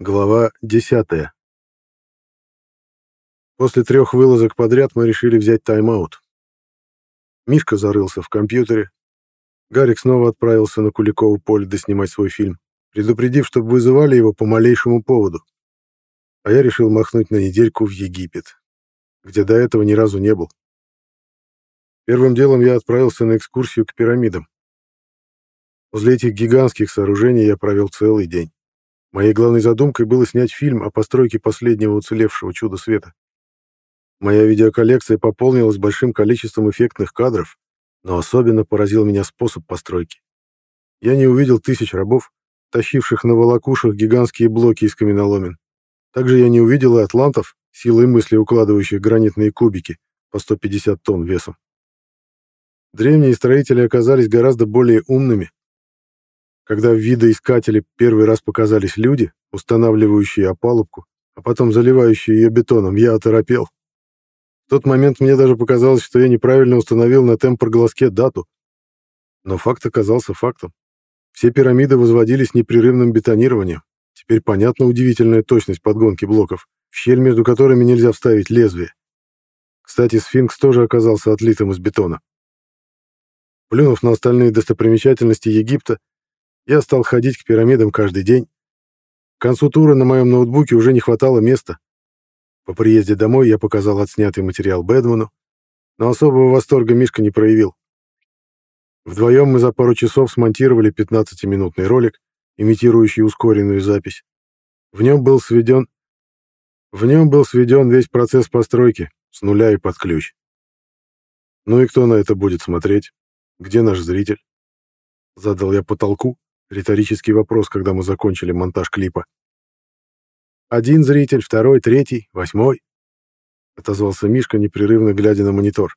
Глава 10. После трех вылазок подряд мы решили взять тайм-аут. Мишка зарылся в компьютере. Гарик снова отправился на Куликову поле доснимать свой фильм, предупредив, чтобы вызывали его по малейшему поводу. А я решил махнуть на недельку в Египет, где до этого ни разу не был. Первым делом я отправился на экскурсию к пирамидам. Возле этих гигантских сооружений я провел целый день. Моей главной задумкой было снять фильм о постройке последнего уцелевшего чуда света. Моя видеоколлекция пополнилась большим количеством эффектных кадров, но особенно поразил меня способ постройки. Я не увидел тысяч рабов, тащивших на волокушах гигантские блоки из каменоломен. Также я не увидел и атлантов, силой мысли укладывающих гранитные кубики по 150 тонн весом. Древние строители оказались гораздо более умными, когда в видоискателе первый раз показались люди, устанавливающие опалубку, а потом заливающие ее бетоном, я оторопел. В тот момент мне даже показалось, что я неправильно установил на темпор-глазке дату. Но факт оказался фактом. Все пирамиды возводились непрерывным бетонированием. Теперь понятна удивительная точность подгонки блоков, в щель между которыми нельзя вставить лезвие. Кстати, сфинкс тоже оказался отлитым из бетона. Плюнув на остальные достопримечательности Египта, я стал ходить к пирамидам каждый день. К концу тура на моем ноутбуке уже не хватало места. По приезде домой я показал отснятый материал Бэдману, но особого восторга Мишка не проявил. Вдвоем мы за пару часов смонтировали 15-минутный ролик, имитирующий ускоренную запись. В нем был сведен... В нем был сведен весь процесс постройки, с нуля и под ключ. Ну и кто на это будет смотреть? Где наш зритель? Задал я потолку, Риторический вопрос, когда мы закончили монтаж клипа. «Один зритель, второй, третий, восьмой», — отозвался Мишка, непрерывно глядя на монитор.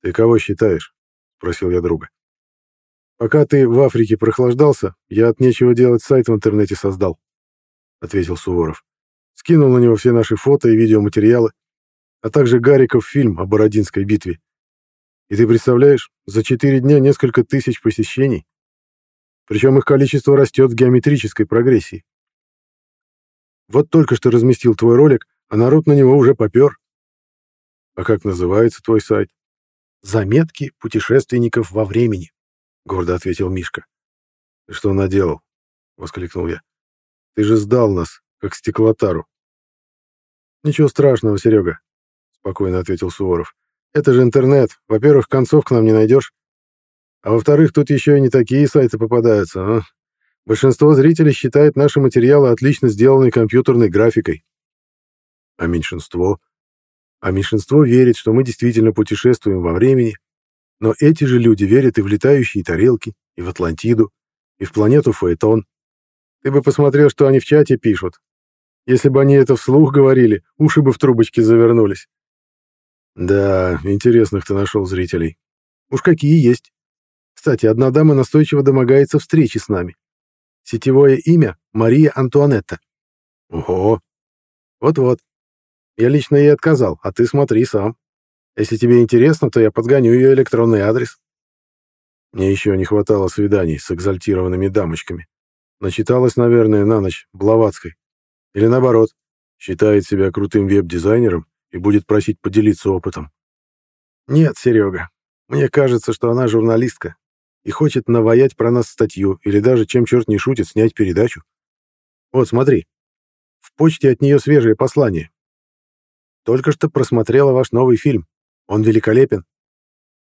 «Ты кого считаешь?» — спросил я друга. «Пока ты в Африке прохлаждался, я от нечего делать сайт в интернете создал», — ответил Суворов. «Скинул на него все наши фото и видеоматериалы, а также Гариков фильм о Бородинской битве. И ты представляешь, за четыре дня несколько тысяч посещений. Причем их количество растет в геометрической прогрессии. Вот только что разместил твой ролик, а народ на него уже попер. А как называется твой сайт? Заметки путешественников во времени, гордо ответил Мишка. Ты что наделал? воскликнул я. Ты же сдал нас, как стеклотару. Ничего страшного, Серега, спокойно ответил Суворов. Это же интернет. Во-первых, концов к нам не найдешь. А во-вторых, тут еще и не такие сайты попадаются. А? Большинство зрителей считает наши материалы отлично сделанной компьютерной графикой. А меньшинство? А меньшинство верит, что мы действительно путешествуем во времени. Но эти же люди верят и в летающие тарелки, и в Атлантиду, и в планету Фаэтон. Ты бы посмотрел, что они в чате пишут. Если бы они это вслух говорили, уши бы в трубочки завернулись. Да, интересных ты нашел зрителей. Уж какие есть. Кстати, одна дама настойчиво домогается встречи с нами. Сетевое имя — Мария Антуанетта. Ого! Вот-вот. Я лично ей отказал, а ты смотри сам. Если тебе интересно, то я подгоню ее электронный адрес. Мне еще не хватало свиданий с экзальтированными дамочками. Начиталась, наверное, на ночь Блаватской. Или наоборот, считает себя крутым веб-дизайнером и будет просить поделиться опытом. Нет, Серега, мне кажется, что она журналистка, и хочет наваять про нас статью или даже, чем черт не шутит, снять передачу. Вот, смотри. В почте от нее свежее послание. Только что просмотрела ваш новый фильм. Он великолепен.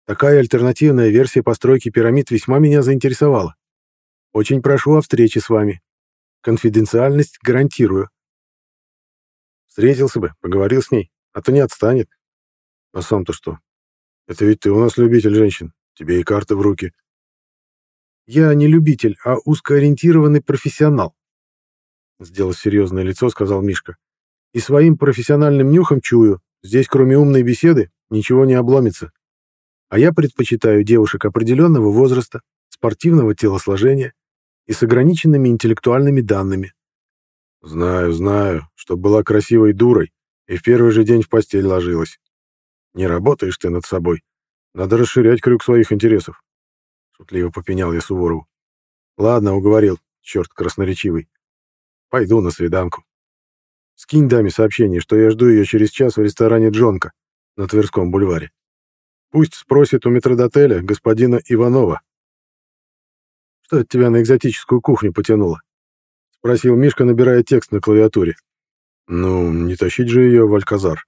Такая альтернативная версия постройки пирамид весьма меня заинтересовала. Очень прошу о встрече с вами. Конфиденциальность гарантирую. Встретился бы, поговорил с ней, а то не отстанет. А сам-то что? Это ведь ты у нас любитель женщин. Тебе и карты в руки. Я не любитель, а узкоориентированный профессионал. Сделав серьезное лицо, сказал Мишка. И своим профессиональным нюхом чую, здесь кроме умной беседы ничего не обломится. А я предпочитаю девушек определенного возраста, спортивного телосложения и с ограниченными интеллектуальными данными. Знаю, знаю, что была красивой дурой и в первый же день в постель ложилась. Не работаешь ты над собой. Надо расширять крюк своих интересов. Шутливо попенял я Суворову. Ладно, уговорил, черт красноречивый. Пойду на свиданку. Скинь даме сообщение, что я жду ее через час в ресторане «Джонка» на Тверском бульваре. Пусть спросит у метродотеля господина Иванова. «Что это тебя на экзотическую кухню потянуло?» — спросил Мишка, набирая текст на клавиатуре. «Ну, не тащить же ее в Альказар,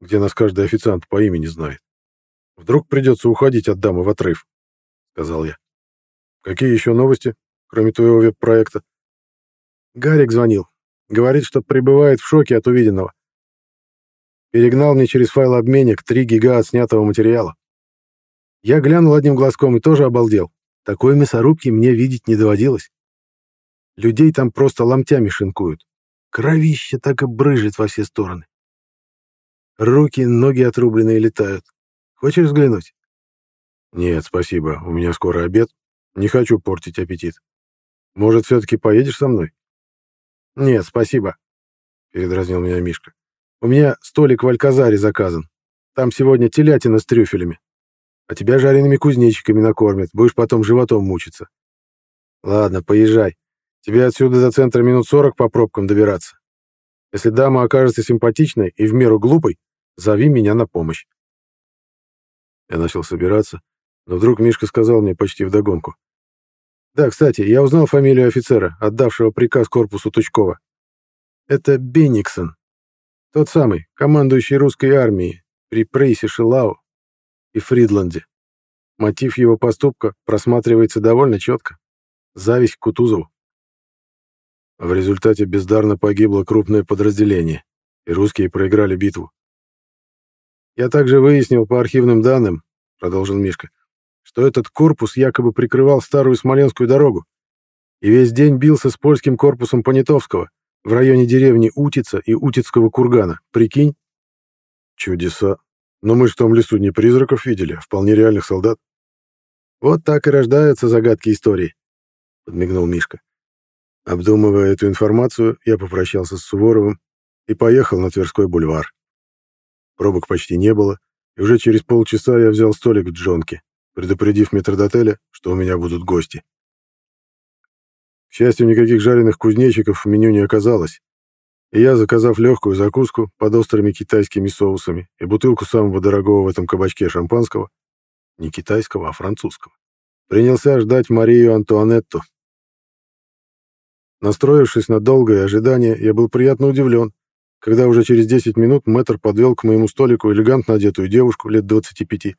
где нас каждый официант по имени знает. Вдруг придется уходить от дамы в отрыв», — сказал я. «Какие еще новости, кроме твоего веб-проекта?» Гарик звонил. Говорит, что пребывает в шоке от увиденного. Перегнал мне через файлообменник 3 гига отснятого материала. Я глянул одним глазком и тоже обалдел. Такой мясорубки мне видеть не доводилось. Людей там просто ломтями шинкуют. Кровище так и брыжет во все стороны. Руки, ноги отрубленные летают. Хочешь взглянуть? Нет, спасибо. У меня скоро обед. Не хочу портить аппетит. Может, все-таки поедешь со мной? Нет, спасибо. Передразнил меня Мишка. У меня столик в Альказаре заказан. Там сегодня телятина с трюфелями. А тебя жареными кузнечиками накормят, будешь потом животом мучиться. Ладно, поезжай. Тебе отсюда до центра минут сорок по пробкам добираться. Если дама окажется симпатичной и в меру глупой, зови меня на помощь. Я начал собираться, но вдруг Мишка сказал мне почти вдогонку. Да, кстати, я узнал фамилию офицера, отдавшего приказ корпусу Тучкова. Это Бенниксон. Тот самый, командующий русской армией при Прейсе Шилау и Фридланде. Мотив его поступка просматривается довольно четко. Зависть к Кутузову. В результате бездарно погибло крупное подразделение, и русские проиграли битву. «Я также выяснил по архивным данным», — продолжил Мишка, «что этот корпус якобы прикрывал старую Смоленскую дорогу и весь день бился с польским корпусом Понятовского, в районе деревни Утица и Утицкого кургана. Прикинь? Чудеса. Но мы же в том лесу не призраков видели, а вполне реальных солдат. Вот так и рождаются загадки истории, подмигнул Мишка. Обдумывая эту информацию, я попрощался с Суворовым и поехал на Тверской бульвар. Пробок почти не было, и уже через полчаса я взял столик в Джонке, предупредив метрдотеля, что у меня будут гости. К счастью, никаких жареных кузнечиков в меню не оказалось, и я, заказав легкую закуску под острыми китайскими соусами и бутылку самого дорогого в этом кабачке шампанского, не китайского, а французского, принялся ждать Марию Антуанетту. Настроившись на долгое ожидание, я был приятно удивлен, когда уже через 10 минут мэтр подвел к моему столику элегантно одетую девушку лет 25.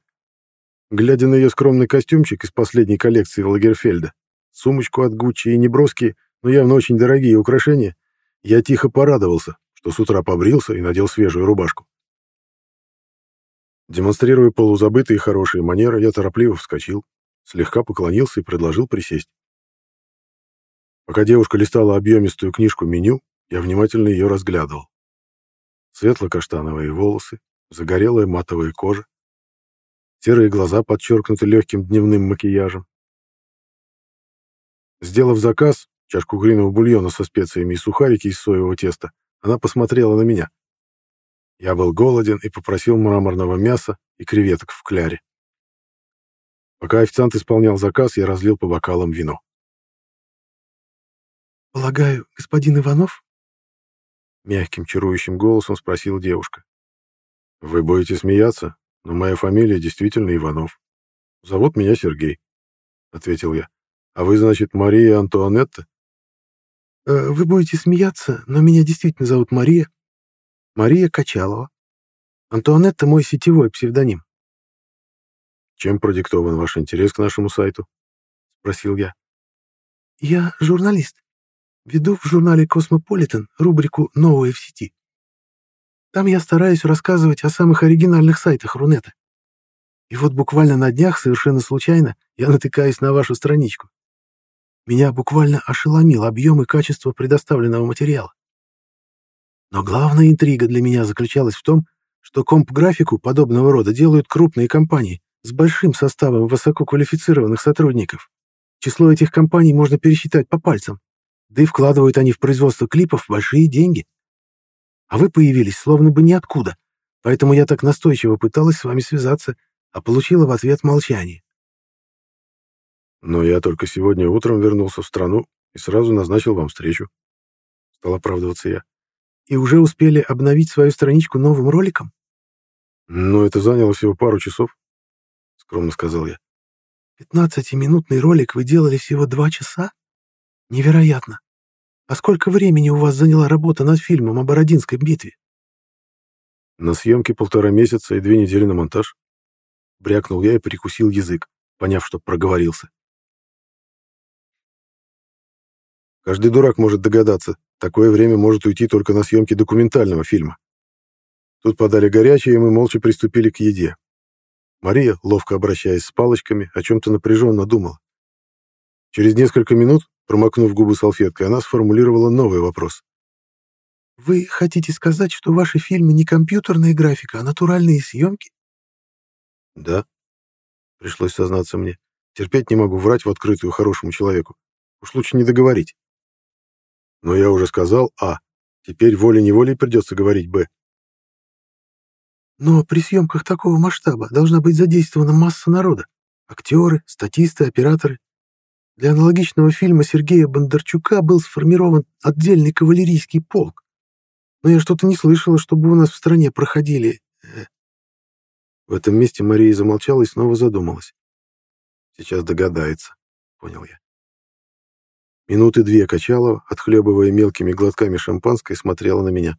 Глядя на ее скромный костюмчик из последней коллекции Лагерфельда, сумочку от Гуччи и неброские, но явно очень дорогие украшения, я тихо порадовался, что с утра побрился и надел свежую рубашку. Демонстрируя полузабытые хорошие манеры, я торопливо вскочил, слегка поклонился и предложил присесть. Пока девушка листала объемистую книжку меню, я внимательно ее разглядывал. Светло-каштановые волосы, загорелая матовая кожа, серые глаза подчеркнуты легким дневным макияжем, Сделав заказ, чашку гриного бульона со специями и сухарики из соевого теста, она посмотрела на меня. Я был голоден и попросил мраморного мяса и креветок в кляре. Пока официант исполнял заказ, я разлил по бокалам вино. «Полагаю, господин Иванов?» Мягким, чарующим голосом спросила девушка. «Вы будете смеяться, но моя фамилия действительно Иванов. Зовут меня Сергей», — ответил я. А вы, значит, Мария Антуанетта? Э, вы будете смеяться, но меня действительно зовут Мария. Мария Качалова. Антуанетта — мой сетевой псевдоним. Чем продиктован ваш интерес к нашему сайту? Спросил я. Я журналист. Веду в журнале «Космополитен» рубрику «Новое в сети». Там я стараюсь рассказывать о самых оригинальных сайтах Рунета. И вот буквально на днях, совершенно случайно, я натыкаюсь на вашу страничку. Меня буквально ошеломил объем и качество предоставленного материала. Но главная интрига для меня заключалась в том, что комп-графику подобного рода делают крупные компании с большим составом высококвалифицированных сотрудников. Число этих компаний можно пересчитать по пальцам. Да и вкладывают они в производство клипов большие деньги. А вы появились словно бы ниоткуда, поэтому я так настойчиво пыталась с вами связаться, а получила в ответ молчание. Но я только сегодня утром вернулся в страну и сразу назначил вам встречу. стал оправдываться я. И уже успели обновить свою страничку новым роликом? Ну, это заняло всего пару часов, скромно сказал я. Пятнадцатиминутный ролик вы делали всего два часа? Невероятно. А сколько времени у вас заняла работа над фильмом о Бородинской битве? На съемке полтора месяца и две недели на монтаж. Брякнул я и прикусил язык, поняв, что проговорился. Каждый дурак может догадаться, такое время может уйти только на съемки документального фильма. Тут подали горячее, и мы молча приступили к еде. Мария, ловко обращаясь с палочками, о чем-то напряженно думала. Через несколько минут, промокнув губы салфеткой, она сформулировала новый вопрос. «Вы хотите сказать, что ваши фильмы не компьютерная графика, а натуральные съемки?» «Да», — пришлось сознаться мне. «Терпеть не могу врать в открытую хорошему человеку. Уж лучше не договорить». Но я уже сказал А. Теперь волей-неволей придется говорить Б. Но при съемках такого масштаба должна быть задействована масса народа. Актеры, статисты, операторы. Для аналогичного фильма Сергея Бондарчука был сформирован отдельный кавалерийский полк. Но я что-то не слышала, чтобы у нас в стране проходили... Э, в этом месте Мария замолчала и снова задумалась. Сейчас догадается, понял я. Минуты две Качалова, отхлебывая мелкими глотками шампанское, смотрела на меня.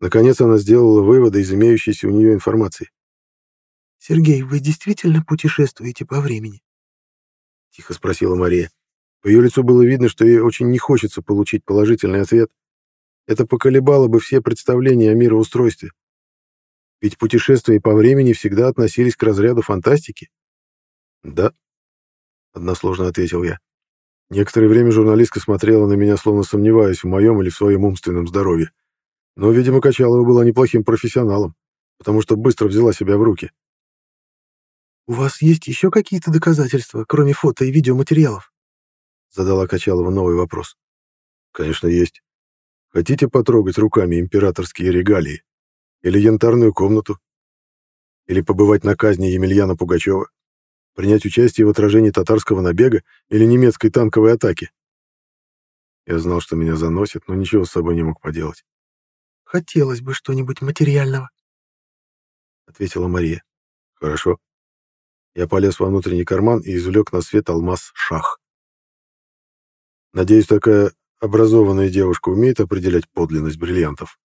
Наконец она сделала выводы из имеющейся у нее информации. «Сергей, вы действительно путешествуете по времени?» — тихо спросила Мария. По ее лицу было видно, что ей очень не хочется получить положительный ответ. Это поколебало бы все представления о мироустройстве. Ведь путешествия по времени всегда относились к разряду фантастики. «Да», — односложно ответил я. Некоторое время журналистка смотрела на меня, словно сомневаясь в моем или в своем умственном здоровье. Но, видимо, Качалова была неплохим профессионалом, потому что быстро взяла себя в руки. «У вас есть еще какие-то доказательства, кроме фото и видеоматериалов?» Задала Качалова новый вопрос. «Конечно, есть. Хотите потрогать руками императорские регалии? Или янтарную комнату? Или побывать на казни Емельяна Пугачева? принять участие в отражении татарского набега или немецкой танковой атаки. Я знал, что меня заносит, но ничего с собой не мог поделать. «Хотелось бы что-нибудь материального», — ответила Мария. «Хорошо». Я полез во внутренний карман и извлек на свет алмаз шах. Надеюсь, такая образованная девушка умеет определять подлинность бриллиантов.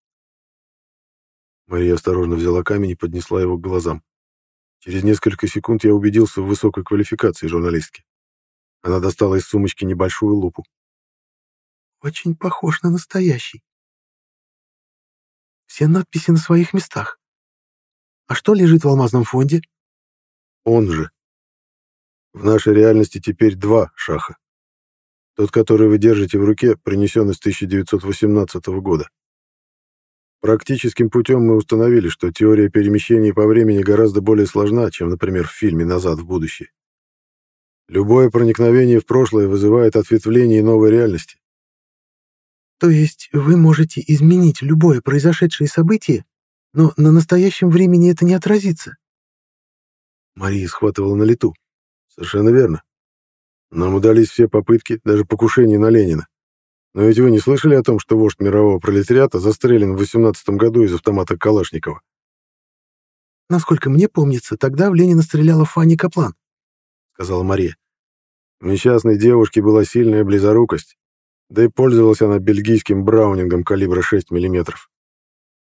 Мария осторожно взяла камень и поднесла его к глазам. Через несколько секунд я убедился в высокой квалификации журналистки. Она достала из сумочки небольшую лупу. «Очень похож на настоящий. Все надписи на своих местах. А что лежит в алмазном фонде?» «Он же. В нашей реальности теперь два шаха. Тот, который вы держите в руке, принесен из 1918 года. Практическим путем мы установили, что теория перемещений по времени гораздо более сложна, чем, например, в фильме «Назад в будущее». Любое проникновение в прошлое вызывает ответвление новой реальности. То есть вы можете изменить любое произошедшее событие, но на настоящем времени это не отразится? Мария схватывала на лету. Совершенно верно. Нам удались все попытки, даже покушение на Ленина. Но ведь вы не слышали о том, что вождь мирового пролетариата застрелен в 18 году из автомата Калашникова? Насколько мне помнится, тогда в Ленина стреляла Фанни Каплан, сказала Мария. У несчастной девушки была сильная близорукость, да и пользовалась она бельгийским браунингом калибра 6 мм.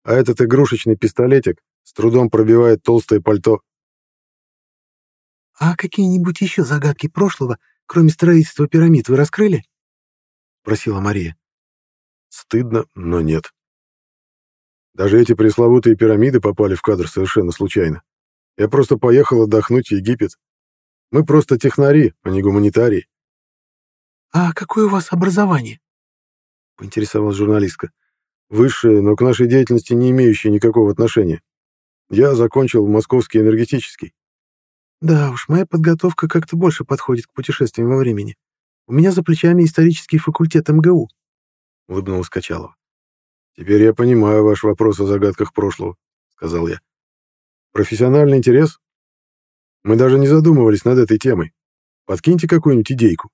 А этот игрушечный пистолетик с трудом пробивает толстое пальто. «А какие-нибудь еще загадки прошлого, кроме строительства пирамид, вы раскрыли?» — просила Мария. Стыдно, но нет. Даже эти пресловутые пирамиды попали в кадр совершенно случайно. Я просто поехал отдохнуть в Египет. Мы просто технари, а не гуманитарии. «А какое у вас образование?» — поинтересовалась журналистка. «Высшее, но к нашей деятельности не имеющее никакого отношения. Я закончил Московский энергетический». «Да уж, моя подготовка как-то больше подходит к путешествиям во времени. У меня за плечами исторический факультет МГУ», — улыбнулась Качалова. «Теперь я понимаю ваш вопрос о загадках прошлого», — сказал я. «Профессиональный интерес? Мы даже не задумывались над этой темой. Подкиньте какую-нибудь идейку».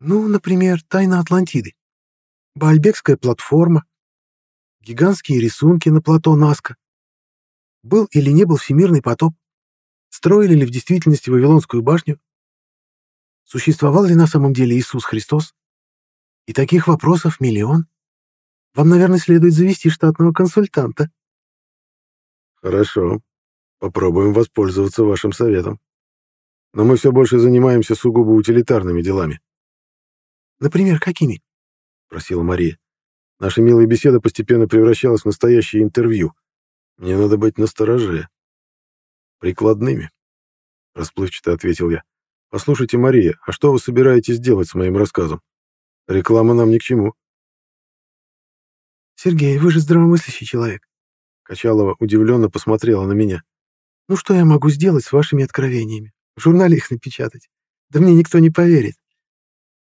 «Ну, например, тайна Атлантиды. Баальбекская платформа, гигантские рисунки на плато Наска. Был или не был всемирный потоп? Строили ли в действительности Вавилонскую башню? Существовал ли на самом деле Иисус Христос? И таких вопросов миллион. Вам, наверное, следует завести штатного консультанта. Хорошо. Попробуем воспользоваться вашим советом. Но мы все больше занимаемся сугубо утилитарными делами. Например, какими? Просила Мария. Наша милая беседа постепенно превращалась в настоящее интервью. Мне надо быть настороже. Прикладными. Расплывчато ответил я. Послушайте, Мария, а что вы собираетесь делать с моим рассказом? Реклама нам ни к чему. Сергей, вы же здравомыслящий человек. Качалова удивленно посмотрела на меня. Ну что я могу сделать с вашими откровениями? В журнале их напечатать. Да мне никто не поверит.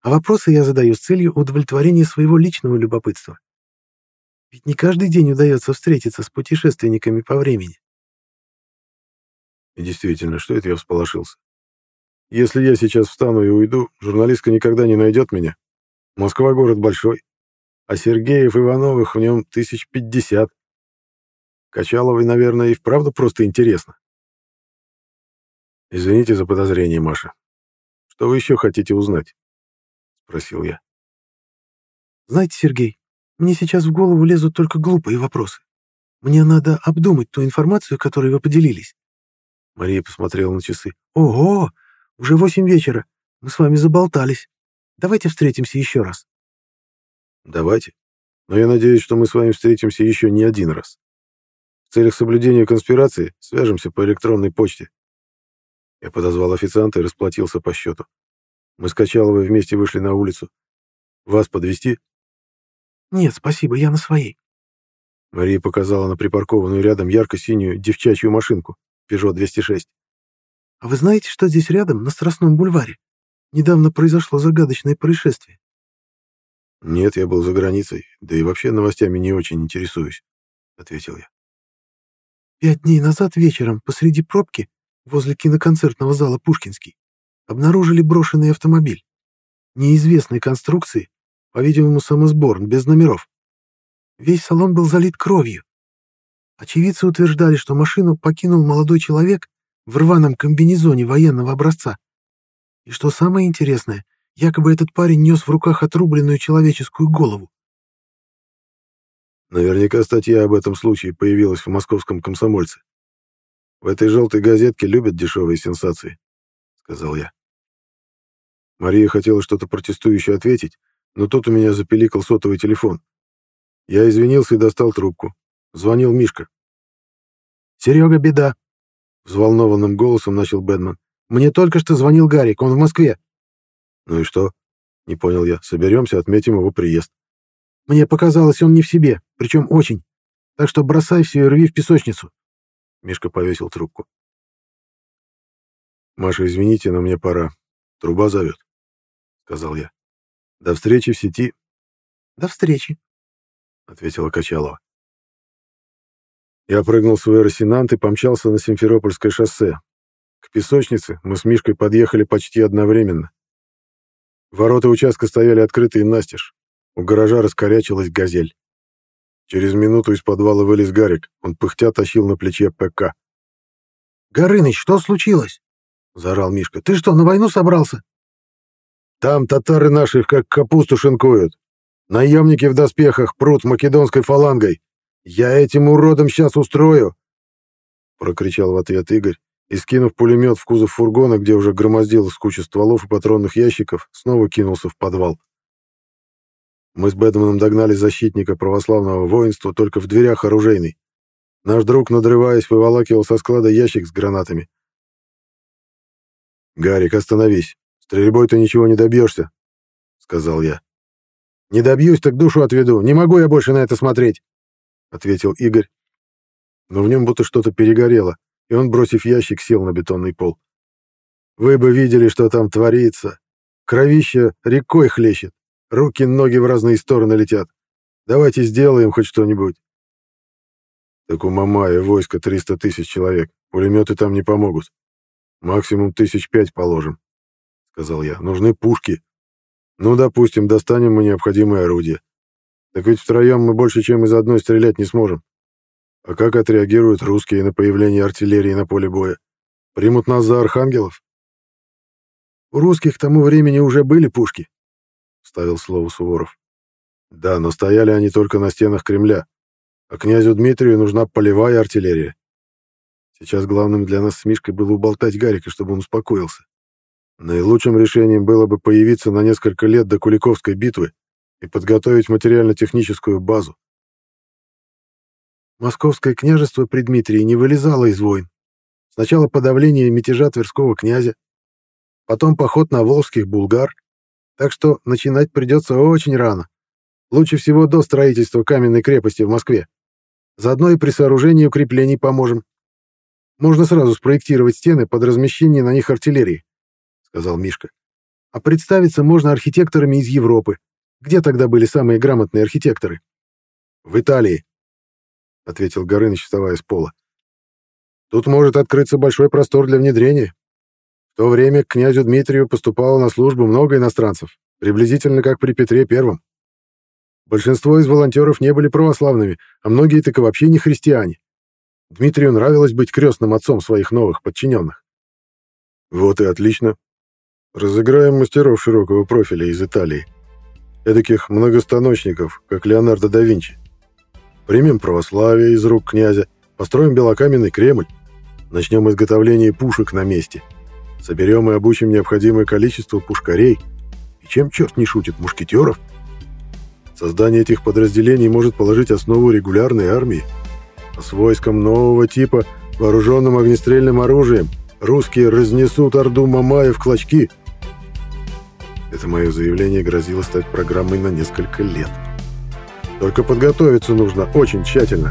А вопросы я задаю с целью удовлетворения своего личного любопытства. Ведь не каждый день удается встретиться с путешественниками по времени. Действительно, что это я всполошился? Если я сейчас встану и уйду, журналистка никогда не найдет меня. Москва — город большой, а Сергеев Ивановых в нем тысяч пятьдесят. Качаловой, наверное, и вправду просто интересно. Извините за подозрение, Маша. Что вы еще хотите узнать? Спросил я. Знаете, Сергей, мне сейчас в голову лезут только глупые вопросы. Мне надо обдумать ту информацию, которой вы поделились. Мария посмотрела на часы. Ого, уже восемь вечера. Мы с вами заболтались. Давайте встретимся еще раз. Давайте. Но я надеюсь, что мы с вами встретимся еще не один раз. В целях соблюдения конспирации свяжемся по электронной почте. Я подозвал официанта и расплатился по счету. Мы с Качаловой вместе вышли на улицу. Вас подвести? Нет, спасибо, я на своей. Мария показала на припаркованную рядом ярко-синюю девчачью машинку Peugeot 206. А вы знаете, что здесь рядом, на Страстном бульваре? Недавно произошло загадочное происшествие. Нет, я был за границей, да и вообще новостями не очень интересуюсь, ответил я. Пять дней назад вечером посреди пробки возле киноконцертного зала Пушкинский обнаружили брошенный автомобиль. Неизвестной конструкции, по-видимому, самосборн, без номеров. Весь салон был залит кровью. Очевидцы утверждали, что машину покинул молодой человек в рваном комбинезоне военного образца. И что самое интересное, якобы этот парень нес в руках отрубленную человеческую голову. Наверняка статья об этом случае появилась в московском комсомольце. В этой желтой газетке любят дешевые сенсации, сказал я. Мария хотела что-то протестующее ответить, но тут у меня запеликал сотовый телефон. Я извинился и достал трубку. Звонил Мишка. «Серега, беда!» Взволнованным голосом начал Бэдман. «Мне только что звонил Гарик, он в Москве». «Ну и что?» Не понял я. «Соберемся, отметим его приезд». «Мне показалось, он не в себе, причем очень. Так что бросай все и рви в песочницу». Мишка повесил трубку. «Маша, извините, но мне пора. Труба зовет», — сказал я. «До встречи в сети». «До встречи», — ответила Качалова. Я прыгнул в свой Росинант и помчался на Симферопольское шоссе. К песочнице мы с Мишкой подъехали почти одновременно. Ворота участка стояли открытые настежь. У гаража раскорячилась газель. Через минуту из подвала вылез Гарик. Он пыхтя тащил на плече ПК. «Горыныч, что случилось?» — заорал Мишка. «Ты что, на войну собрался?» «Там татары наших как капусту шинкуют. Наемники в доспехах прут македонской фалангой. «Я этим уродом сейчас устрою!» Прокричал в ответ Игорь и, скинув пулемет в кузов фургона, где уже громоздилась куча стволов и патронных ящиков, снова кинулся в подвал. Мы с Бэдманом догнали защитника православного воинства только в дверях оружейной. Наш друг, надрываясь, выволакивал со склада ящик с гранатами. «Гарик, остановись. Стрельбой ты ничего не добьешься», — сказал я. «Не добьюсь, так душу отведу. Не могу я больше на это смотреть» ответил Игорь. Но в нем будто что-то перегорело, и он, бросив ящик, сел на бетонный пол. Вы бы видели, что там творится. Кровище рекой хлещет, руки, ноги в разные стороны летят. Давайте сделаем хоть что-нибудь. Так у Мамая войско 300 тысяч человек, пулеметы там не помогут. Максимум тысяч пять положим, — сказал я. Нужны пушки. Ну, допустим, достанем мы необходимое орудие. Так ведь втроем мы больше, чем из одной стрелять не сможем. А как отреагируют русские на появление артиллерии на поле боя? Примут нас за архангелов? У русских к тому времени уже были пушки, — ставил слово Суворов. Да, но стояли они только на стенах Кремля, а князю Дмитрию нужна полевая артиллерия. Сейчас главным для нас с Мишкой было уболтать Гарика, чтобы он успокоился. Наилучшим решением было бы появиться на несколько лет до Куликовской битвы и подготовить материально-техническую базу. Московское княжество при Дмитрии не вылезало из войн. Сначала подавление мятежа Тверского князя, потом поход на волжских булгар, так что начинать придется очень рано. Лучше всего до строительства каменной крепости в Москве. Заодно и при сооружении укреплений поможем. Можно сразу спроектировать стены под размещение на них артиллерии, — сказал Мишка. А представиться можно архитекторами из Европы. Где тогда были самые грамотные архитекторы? — В Италии, — ответил Горыныч, вставая с пола. Тут может открыться большой простор для внедрения. В то время к князю Дмитрию поступало на службу много иностранцев, приблизительно как при Петре Первом. Большинство из волонтеров не были православными, а многие так и вообще не христиане. Дмитрию нравилось быть крестным отцом своих новых подчиненных. Вот и отлично. Разыграем мастеров широкого профиля из Италии. Эдаких многостаночников, как Леонардо да Винчи. Примем православие из рук князя, построим белокаменный Кремль, начнем изготовление пушек на месте, соберем и обучим необходимое количество пушкарей, и чем черт не шутит, мушкетеров — Создание этих подразделений может положить основу регулярной армии. А с войском нового типа, вооруженным огнестрельным оружием, русские разнесут Орду Мамая в клочки. Это мое заявление грозило стать программой на несколько лет. Только подготовиться нужно очень тщательно.